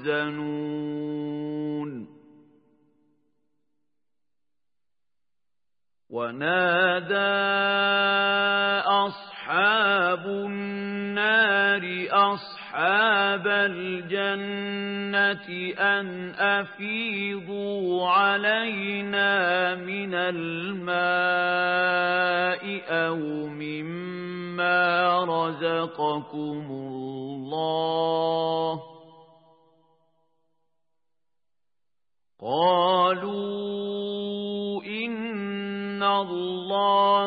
تحزنون ونادى أصحاب النار أصحاب الجنة أن أفيضوا علينا من الماء أو مما رزقكم الله.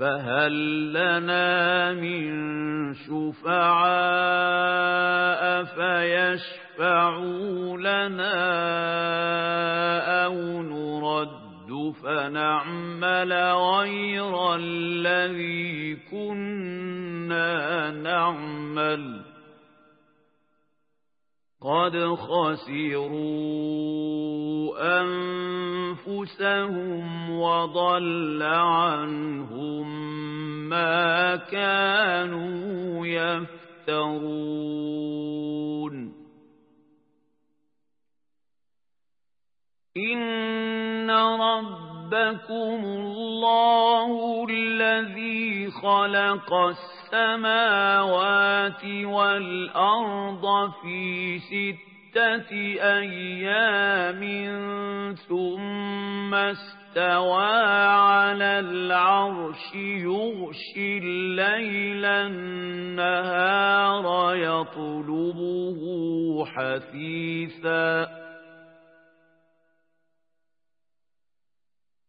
فهل لنا من شفعاء فيشفعوا لنا أو نرد فنعمل غير الذي كنا نعمل قد خسروا أنفسهم وضل عنهم ما كانوا يفترون إن ربكم الله الذي خلق السماوات والأرض في ست ستة أيام ثم استوى على العرش يغشي الليل النهار يطلبه حثيثا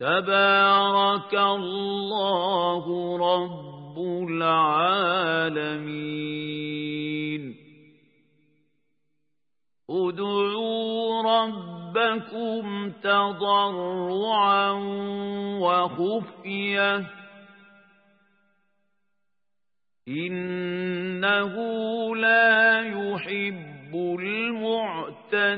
تبارك الله رب العالمين. ادعوا ربكم تضرعا وخفية. إنه لا يحب المعتدين.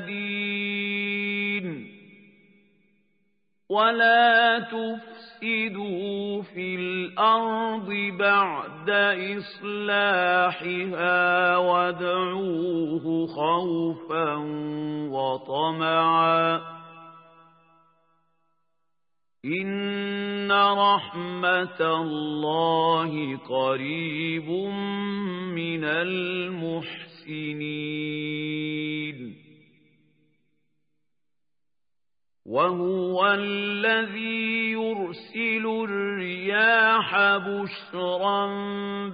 ولا تفسدوا في الأرض بعد إصلاحها وادعوه خوفا وطمعا إن رحمة الله قريب من المحسنين وهو الذي يرسل الرياح بشرا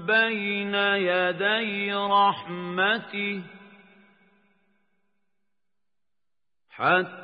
بين يدي رحمته حتى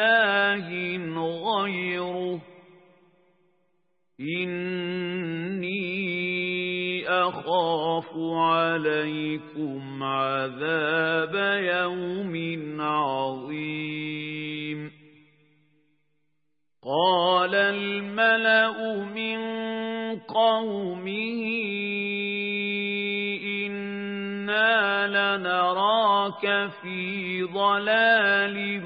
إله غيره. إني أخاف عليكم عذاب يوم عظيم. قال الملأ من قومه إنا لنراك في ضلال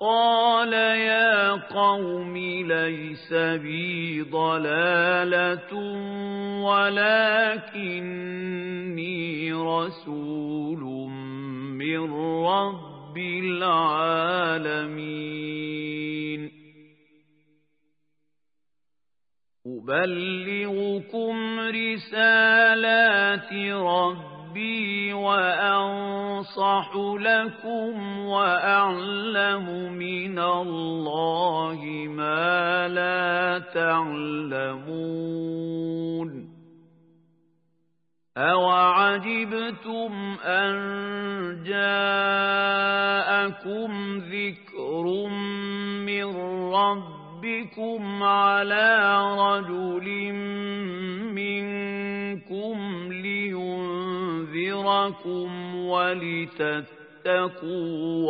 قال يا قوم ليس بي ضلالة ولكني رسول من رب العالمين. أبلغكم رسالات ربي وأنصح لكم وأعلم من الله ما لا تعلمون أَوَعَجِبْتُمْ أَن جَاءَكُمْ ذِكْرٌ مِّن رَّبِّكُمْ عَلَىٰ رَجُلٍ مِّنكُمْ لينذركم ولتتقوا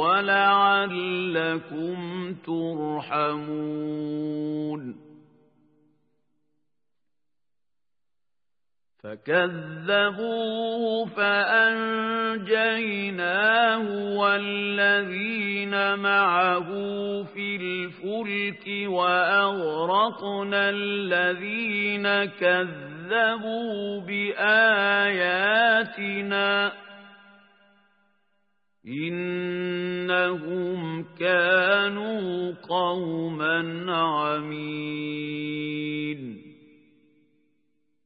ولعلكم ترحمون. فكذبوه فأنجيناه والذين معه في الفلك وأغرقنا الذين كذبوا بآياتنا إنهم كانوا قوما عمين